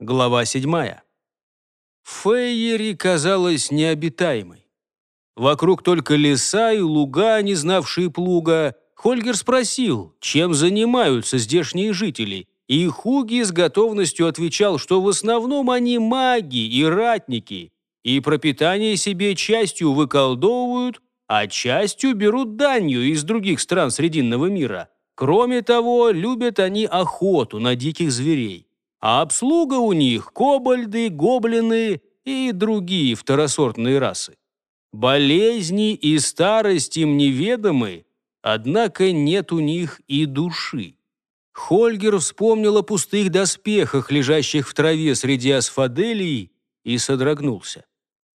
Глава 7. Фейери казалась необитаемой. Вокруг только леса и луга, не знавшие плуга. Хольгер спросил, чем занимаются здешние жители, и Хуги с готовностью отвечал, что в основном они маги и ратники, и пропитание себе частью выколдовывают, а частью берут данью из других стран Срединного мира. Кроме того, любят они охоту на диких зверей. А обслуга у них – кобальды, гоблины и другие второсортные расы. Болезни и старость им неведомы, однако нет у них и души. Хольгер вспомнил о пустых доспехах, лежащих в траве среди асфаделий, и содрогнулся.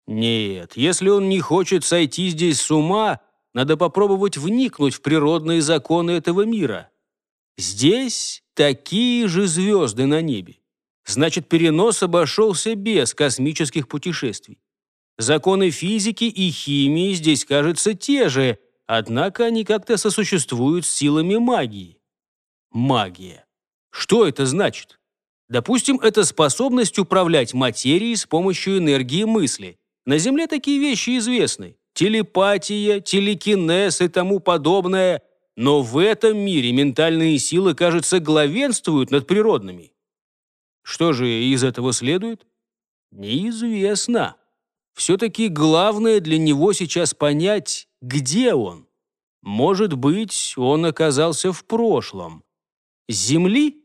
Нет, если он не хочет сойти здесь с ума, надо попробовать вникнуть в природные законы этого мира. Здесь такие же звезды на небе. Значит, перенос обошелся без космических путешествий. Законы физики и химии здесь, кажется, те же, однако они как-то сосуществуют с силами магии. Магия. Что это значит? Допустим, это способность управлять материей с помощью энергии мысли. На Земле такие вещи известны. Телепатия, телекинез и тому подобное. Но в этом мире ментальные силы, кажется, главенствуют над природными. Что же из этого следует? Неизвестно. Все-таки главное для него сейчас понять, где он. Может быть, он оказался в прошлом. Земли?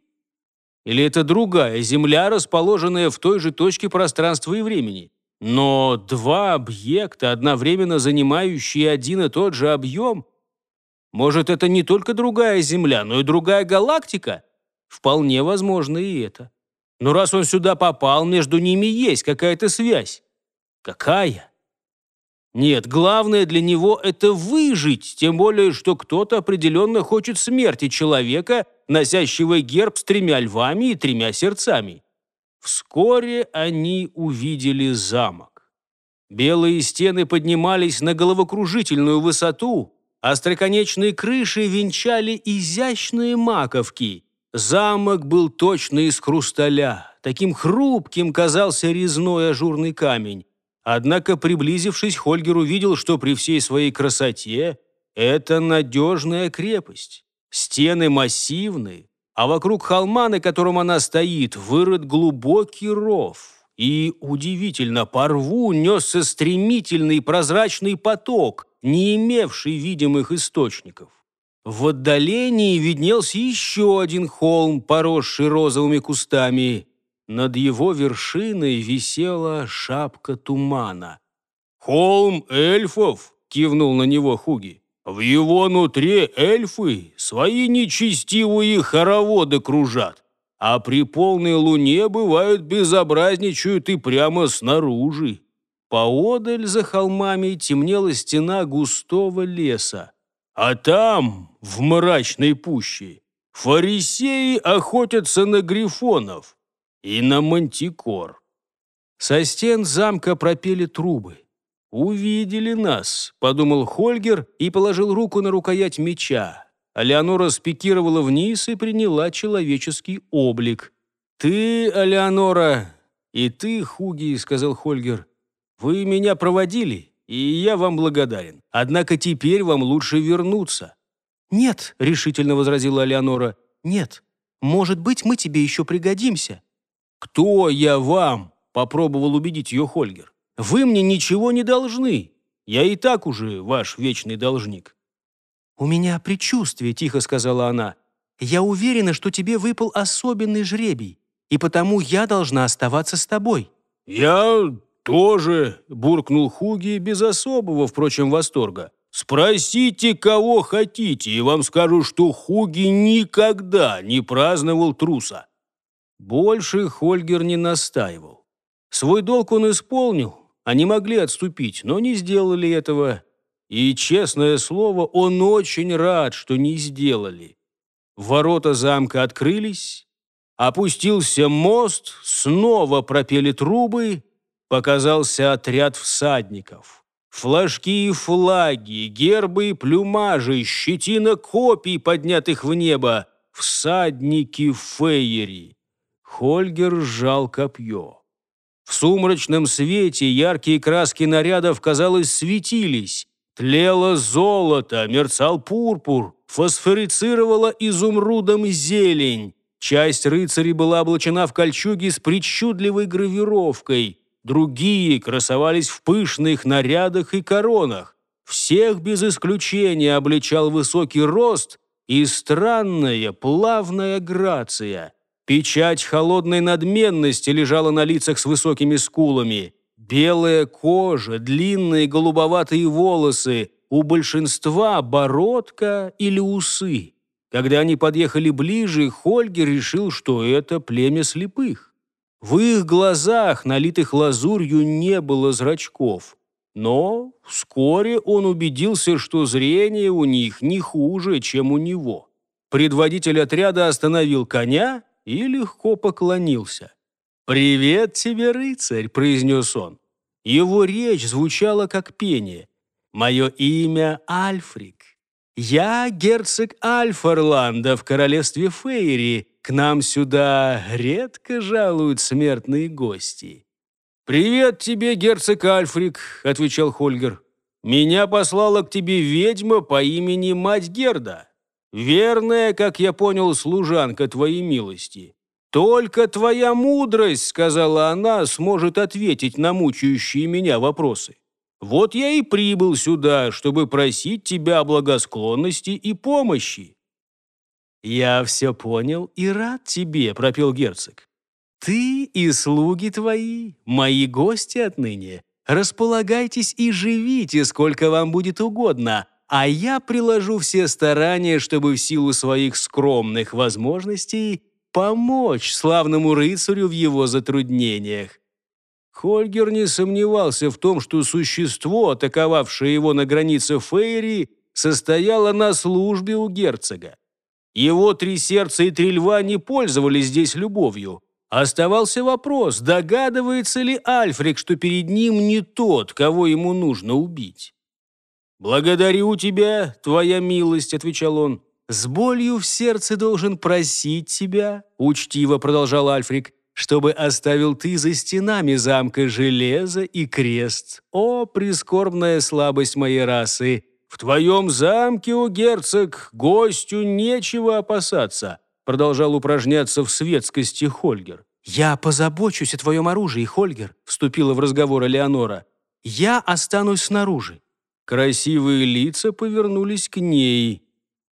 Или это другая Земля, расположенная в той же точке пространства и времени? Но два объекта, одновременно занимающие один и тот же объем, может, это не только другая Земля, но и другая галактика? Вполне возможно и это. Но раз он сюда попал, между ними есть какая-то связь. Какая? Нет, главное для него – это выжить, тем более, что кто-то определенно хочет смерти человека, носящего герб с тремя львами и тремя сердцами. Вскоре они увидели замок. Белые стены поднимались на головокружительную высоту, Остроконечные крыши венчали изящные маковки. Замок был точно из хрусталя. Таким хрупким казался резной ажурный камень. Однако, приблизившись, Хольгер увидел, что при всей своей красоте это надежная крепость. Стены массивные, а вокруг холма, на котором она стоит, вырыт глубокий ров. И, удивительно, по рву несся стремительный прозрачный поток – не имевший видимых источников. В отдалении виднелся еще один холм, поросший розовыми кустами. Над его вершиной висела шапка тумана. «Холм эльфов!» — кивнул на него Хуги. «В его нутре эльфы свои нечестивые хороводы кружат, а при полной луне бывают безобразничают и прямо снаружи. Поодаль за холмами темнела стена густого леса. А там, в мрачной пуще, фарисеи охотятся на грифонов и на мантикор. Со стен замка пропели трубы. «Увидели нас», — подумал Хольгер и положил руку на рукоять меча. А спикировала вниз и приняла человеческий облик. «Ты, Алеонора, и ты, Хуги», — сказал Хольгер, — вы меня проводили, и я вам благодарен. Однако теперь вам лучше вернуться». «Нет», — решительно возразила Леонора, — «нет. Может быть, мы тебе еще пригодимся». «Кто я вам?» — попробовал убедить ее Хольгер. «Вы мне ничего не должны. Я и так уже ваш вечный должник». «У меня предчувствие», — тихо сказала она. «Я уверена, что тебе выпал особенный жребий, и потому я должна оставаться с тобой». «Я «Тоже», — буркнул Хуги без особого, впрочем, восторга. «Спросите, кого хотите, и вам скажу, что Хуги никогда не праздновал труса». Больше Хольгер не настаивал. Свой долг он исполнил, они могли отступить, но не сделали этого. И, честное слово, он очень рад, что не сделали. Ворота замка открылись, опустился мост, снова пропели трубы, показался отряд всадников. Флажки и флаги, гербы и плюмажи, щетина копий, поднятых в небо, всадники фейери. Хольгер сжал копье. В сумрачном свете яркие краски нарядов, казалось, светились. Тлело золото, мерцал пурпур, фосфорицировала изумрудом зелень. Часть рыцарей была облачена в кольчуги с причудливой гравировкой. Другие красовались в пышных нарядах и коронах. Всех без исключения обличал высокий рост и странная плавная грация. Печать холодной надменности лежала на лицах с высокими скулами. Белая кожа, длинные голубоватые волосы, у большинства бородка или усы. Когда они подъехали ближе, Хольгер решил, что это племя слепых. В их глазах, налитых лазурью, не было зрачков. Но вскоре он убедился, что зрение у них не хуже, чем у него. Предводитель отряда остановил коня и легко поклонился. «Привет тебе, рыцарь!» – произнес он. Его речь звучала как пение. «Мое имя Альфрик. Я герцог Альфарланда в королевстве Фейри. К нам сюда редко жалуют смертные гости». «Привет тебе, герцог Альфрик», – отвечал Хольгер. «Меня послала к тебе ведьма по имени Мать Герда. Верная, как я понял, служанка твоей милости. Только твоя мудрость, сказала она, сможет ответить на мучающие меня вопросы. Вот я и прибыл сюда, чтобы просить тебя о благосклонности и помощи. «Я все понял и рад тебе», — пропел герцог. «Ты и слуги твои, мои гости отныне. Располагайтесь и живите, сколько вам будет угодно, а я приложу все старания, чтобы в силу своих скромных возможностей помочь славному рыцарю в его затруднениях. Хольгер не сомневался в том, что существо, атаковавшее его на границе Фейри, состояло на службе у герцога. Его три сердца и три льва не пользовались здесь любовью. Оставался вопрос, догадывается ли Альфрик, что перед ним не тот, кого ему нужно убить. «Благодарю тебя, твоя милость», — отвечал он. «С болью в сердце должен просить тебя», — учтиво продолжал Альфрик, «чтобы оставил ты за стенами замка железо и крест. О, прискорбная слабость моей расы! В твоем замке, о герцог, гостю нечего опасаться», продолжал упражняться в светскости Хольгер. «Я позабочусь о твоем оружии, Хольгер», вступила в разговор Элеонора. «Я останусь снаружи. Красивые лица повернулись к ней.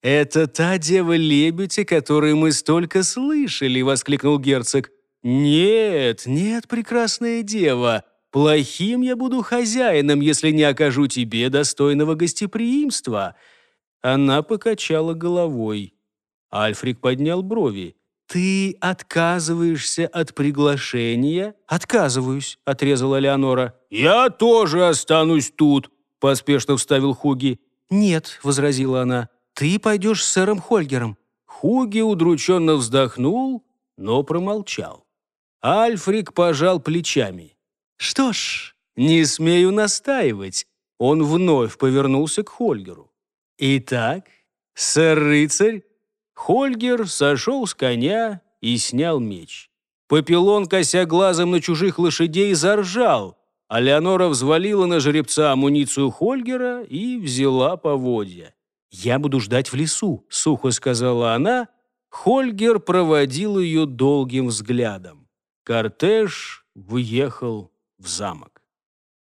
«Это та дева-лебедь, о которой мы столько слышали!» — воскликнул герцог. «Нет, нет, прекрасная дева, плохим я буду хозяином, если не окажу тебе достойного гостеприимства». Она покачала головой. Альфрик поднял брови. «Ты отказываешься от приглашения?» «Отказываюсь», — отрезала Леонора. «Я тоже останусь тут», поспешно вставил Хуги. «Нет», — возразила она, — «ты пойдешь с сэром Хольгером». Хуги удрученно вздохнул, но промолчал. Альфрик пожал плечами. «Что ж, не смею настаивать». Он вновь повернулся к Хольгеру. «Итак, сэр-рыцарь?» Хольгер сошел с коня и снял меч. Папилон, кося глазом на чужих лошадей, заржал, а Леонора взвалила на жеребца амуницию Хольгера и взяла поводья. «Я буду ждать в лесу», — сухо сказала она. Хольгер проводил ее долгим взглядом. Кортеж выехал в замок.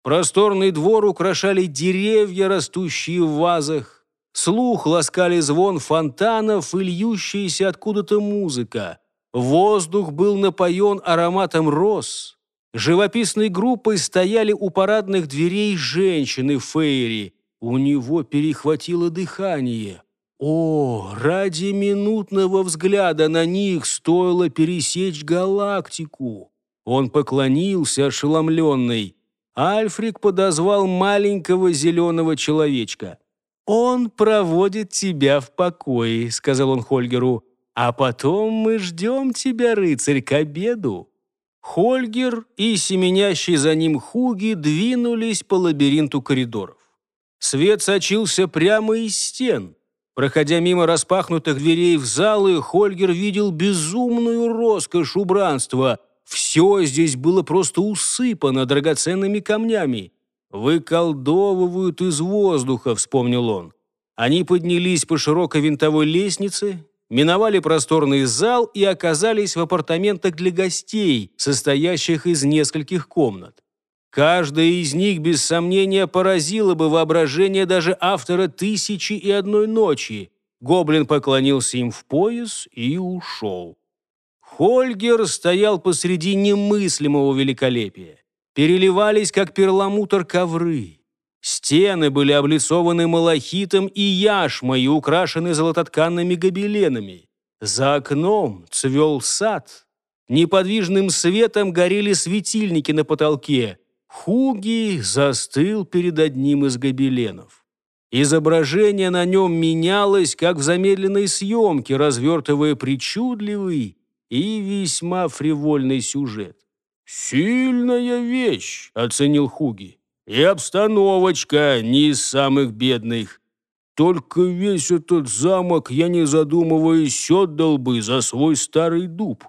Просторный двор украшали деревья, растущие в вазах. Слух ласкали звон фонтанов и льющаяся откуда-то музыка. Воздух был напоен ароматом роз. Живописной группой стояли у парадных дверей женщины Фейри. У него перехватило дыхание. О, ради минутного взгляда на них стоило пересечь галактику. Он поклонился, ошеломленный. Альфрик подозвал маленького зеленого человечка. «Он проводит тебя в покое», — сказал он Хольгеру. «А потом мы ждем тебя, рыцарь, к обеду». Хольгер и семенящий за ним Хуги двинулись по лабиринту коридоров. Свет сочился прямо из стен. Проходя мимо распахнутых дверей в залы, Хольгер видел безумную роскошь убранства. Все здесь было просто усыпано драгоценными камнями. «Выколдовывают из воздуха», — вспомнил он. Они поднялись по широкой винтовой лестнице, миновали просторный зал и оказались в апартаментах для гостей, состоящих из нескольких комнат. Каждая из них, без сомнения, поразила бы воображение даже автора «Тысячи и одной ночи». Гоблин поклонился им в пояс и ушел. Хольгер стоял посреди немыслимого великолепия. Переливались, как перламутр, ковры. Стены были облицованы малахитом и яшмой и украшены золототканными гобеленами. За окном цвел сад. Неподвижным светом горели светильники на потолке – Хуги застыл перед одним из гобеленов. Изображение на нем менялось, как в замедленной съемке, развертывая причудливый и весьма фривольный сюжет. «Сильная вещь», — оценил Хуги. «И обстановочка не из самых бедных. Только весь этот замок я, не задумываясь, отдал бы за свой старый дуб.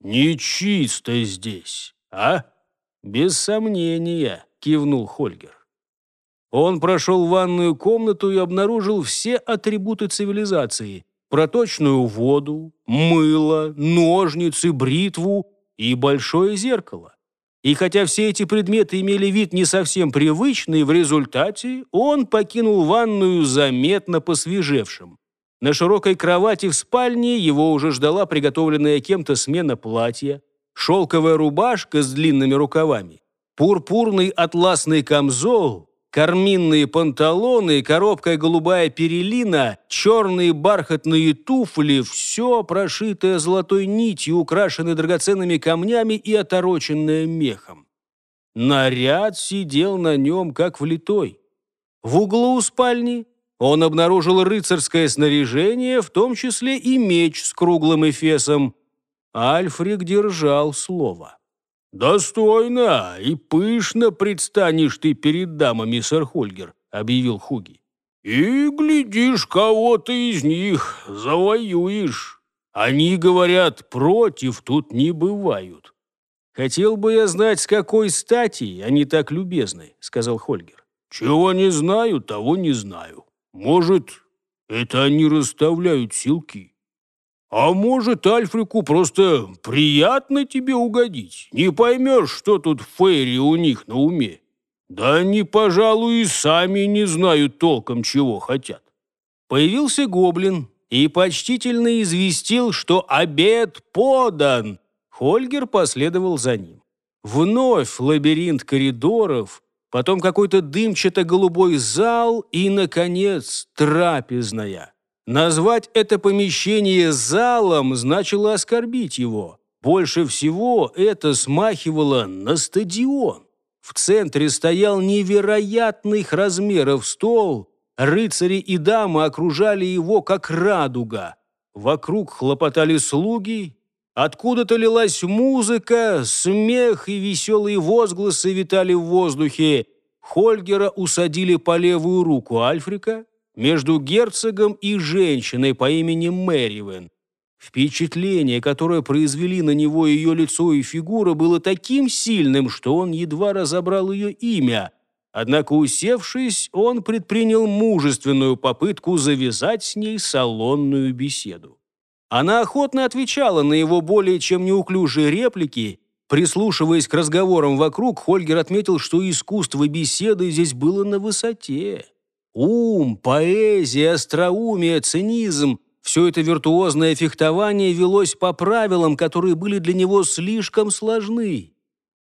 Нечисто здесь, а?» «Без сомнения», — кивнул Хольгер. Он прошел ванную комнату и обнаружил все атрибуты цивилизации. Проточную воду, мыло, ножницы, бритву и большое зеркало. И хотя все эти предметы имели вид не совсем привычный, в результате он покинул ванную заметно посвежевшим. На широкой кровати в спальне его уже ждала приготовленная кем-то смена платья шелковая рубашка с длинными рукавами, пурпурный атласный камзол, карминные панталоны, коробкая голубая перелина, черные бархатные туфли, все прошитое золотой нитью, украшенное драгоценными камнями и отороченное мехом. Наряд сидел на нем, как влитой. В углу спальни он обнаружил рыцарское снаряжение, в том числе и меч с круглым эфесом, Альфрик держал слово. «Достойно и пышно предстанешь ты перед дамами, сэр Хольгер», — объявил Хуги. «И, глядишь, кого-то из них завоюешь. Они, говорят, против тут не бывают». «Хотел бы я знать, с какой стати они так любезны», — сказал Хольгер. «Чего не знаю, того не знаю. Может, это они расставляют силки. А может, Альфрику просто приятно тебе угодить? Не поймешь, что тут Фейри у них на уме. Да они, пожалуй, и сами не знают толком, чего хотят. Появился гоблин и почтительно известил, что обед подан. Хольгер последовал за ним. Вновь лабиринт коридоров, потом какой-то дымчато-голубой зал и, наконец, трапезная. Назвать это помещение залом значило оскорбить его. Больше всего это смахивало на стадион. В центре стоял невероятных размеров стол. Рыцари и дамы окружали его, как радуга. Вокруг хлопотали слуги. Откуда-то лилась музыка, смех и веселые возгласы витали в воздухе. Хольгера усадили по левую руку Альфрика, между герцогом и женщиной по имени Мэривен. Впечатление, которое произвели на него ее лицо и фигура, было таким сильным, что он едва разобрал ее имя. Однако, усевшись, он предпринял мужественную попытку завязать с ней салонную беседу. Она охотно отвечала на его более чем неуклюжие реплики. Прислушиваясь к разговорам вокруг, Хольгер отметил, что искусство беседы здесь было на высоте. Ум, поэзия, остроумие, цинизм – все это виртуозное фехтование велось по правилам, которые были для него слишком сложны.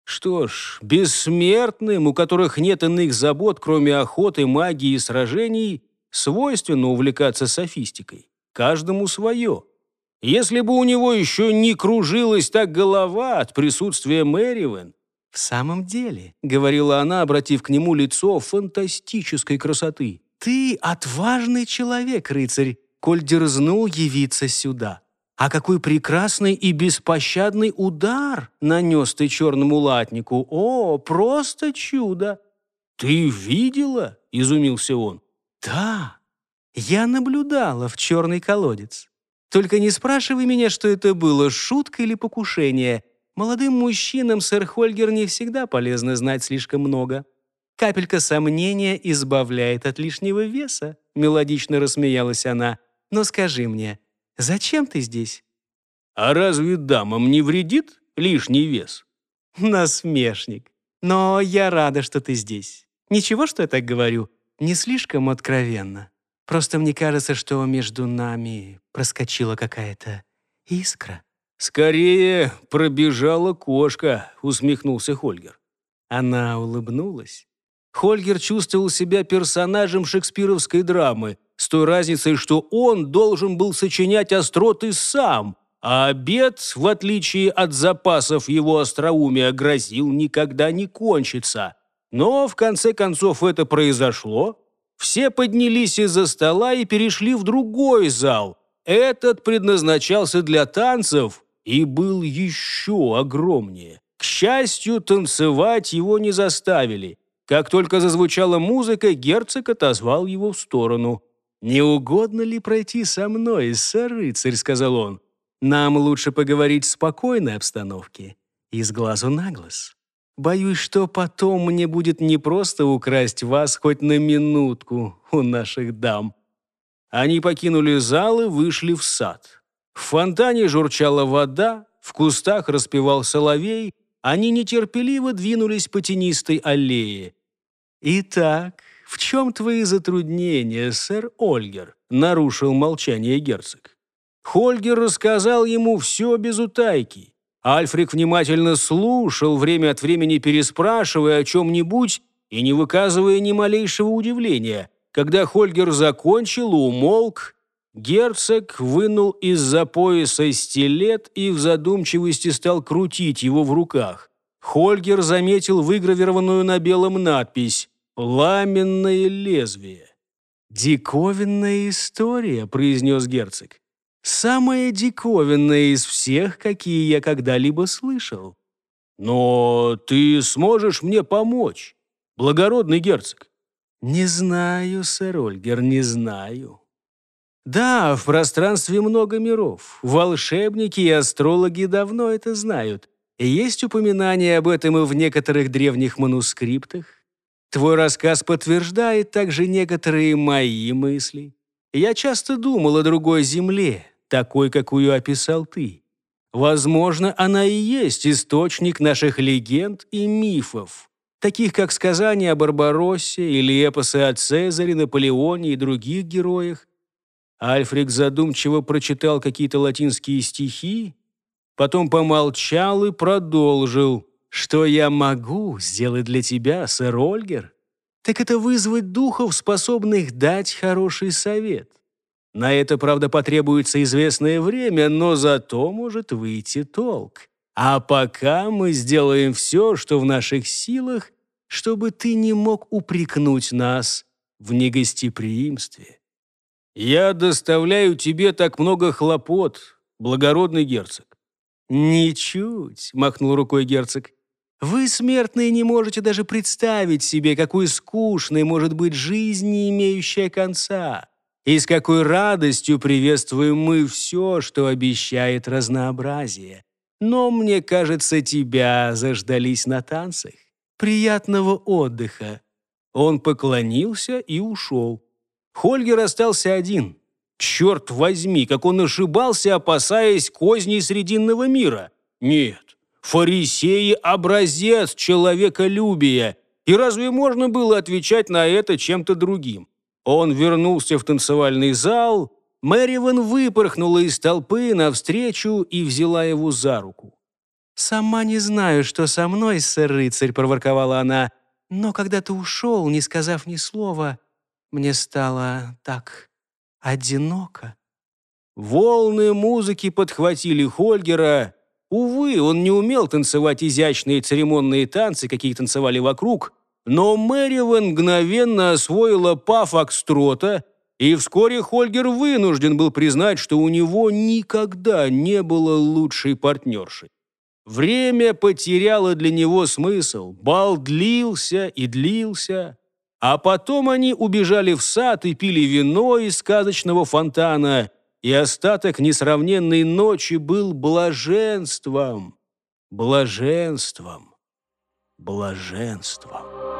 Что ж, бессмертным, у которых нет иных забот, кроме охоты, магии и сражений, свойственно увлекаться софистикой. Каждому свое. Если бы у него еще не кружилась так голова от присутствия Мэривен, «В самом деле», — говорила она, обратив к нему лицо фантастической красоты, «ты отважный человек, рыцарь, коль дерзнул явиться сюда. А какой прекрасный и беспощадный удар нанес ты черному латнику! О, просто чудо!» «Ты видела?» — изумился он. «Да, Я наблюдала в черный колодец. Только не спрашивай меня, что это было, шутка или покушение. Молодым мужчинам, сэр Хольгер, не всегда полезно знать слишком много. Капелька сомнения избавляет от лишнего веса, мелодично рассмеялась она. Но скажи мне, зачем ты здесь? А разве дамам не вредит лишний вес? Насмешник. Но я рада, что ты здесь. Ничего, что я так говорю, не слишком откровенно. Просто мне кажется, что между нами проскочила какая-то искра». «Скорее пробежала кошка», — усмехнулся Хольгер. Она улыбнулась. Хольгер чувствовал себя персонажем шекспировской драмы, с той разницей, что он должен был сочинять остроты сам, а обед, в отличие от запасов его остроумия, грозил никогда не кончиться. Но, в конце концов, это произошло, все поднялись из-за стола и перешли в другой зал. Этот предназначался для танцев и был еще огромнее. К счастью, танцевать его не заставили. Как только зазвучала музыка, герцог отозвал его в сторону. «Не угодно ли пройти со мной, сэр-рыцарь?» — сказал он. «Нам лучше поговорить в спокойной обстановке и с глазу на глаз». Боюсь, что потом мне будет непросто украсть вас хоть на минутку у наших дам». Они покинули зал и вышли в сад. В фонтане журчала вода, в кустах распевал соловей, они нетерпеливо двинулись по тенистой аллее. «Итак, в чем твои затруднения, сэр Ольгер?» — нарушил молчание герцог. Хольгер рассказал ему все без утайки. Альфрик внимательно слушал, время от времени переспрашивая о чем-нибудь и не выказывая ни малейшего удивления. Когда Хольгер закончил, умолк, герцог вынул из-за пояса стилет и в задумчивости стал крутить его в руках. Хольгер заметил выгравированную на белом надпись «Пламенное лезвие». «Диковинная история», — произнес герцог. Самое диковинное из всех, какие я когда-либо слышал. Но ты сможешь мне помочь, благородный герцог? Не знаю, сэр Ольгер, не знаю. Да, в пространстве много миров. Волшебники и астрологи давно это знают. Есть упоминания об этом и в некоторых древних манускриптах. Твой рассказ подтверждает также некоторые мои мысли. Я часто думал о другой земле, такой, какую описал ты. Возможно, она и есть источник наших легенд и мифов, таких как сказания о Барбароссе или эпосы о Цезаре, Наполеоне и других героях. Альфрик задумчиво прочитал какие-то латинские стихи, потом помолчал и продолжил. «Что я могу сделать для тебя, сэр Ольгер? Так это вызвать духов, способных дать хороший совет. На это, правда, потребуется известное время, но зато может выйти толк. А пока мы сделаем все, что в наших силах, чтобы ты не мог упрекнуть нас в негостеприимстве. Я доставляю тебе так много хлопот, благородный герцог. «Ничуть», — махнул рукой герцог. «Вы, смертные, не можете даже представить себе, какой скучной может быть жизнь, не имеющая конца и с какой радостью приветствуем мы все, что обещает разнообразие. Но, мне кажется, тебя заждались на танцах. Приятного отдыха». Он поклонился и ушел. Хольгер остался один. Черт возьми, как он ошибался, опасаясь козней Срединного мира. Нет, фарисеи – образец человеколюбия. И разве можно было отвечать на это чем-то другим? Он вернулся в танцевальный зал, Мэриван выпорхнула из толпы навстречу и взяла его за руку. «Сама не знаю, что со мной, сэр-рыцарь», — проворковала она, «но когда ты ушел, не сказав ни слова, мне стало так одиноко». Волны музыки подхватили Хольгера. Увы, он не умел танцевать изящные церемонные танцы, какие танцевали вокруг, но Мэривен мгновенно освоила паф Акстрота, и вскоре Хольгер вынужден был признать, что у него никогда не было лучшей партнерши. Время потеряло для него смысл, бал длился и длился. А потом они убежали в сад и пили вино из сказочного фонтана, и остаток несравненной ночи был блаженством, блаженством, блаженством.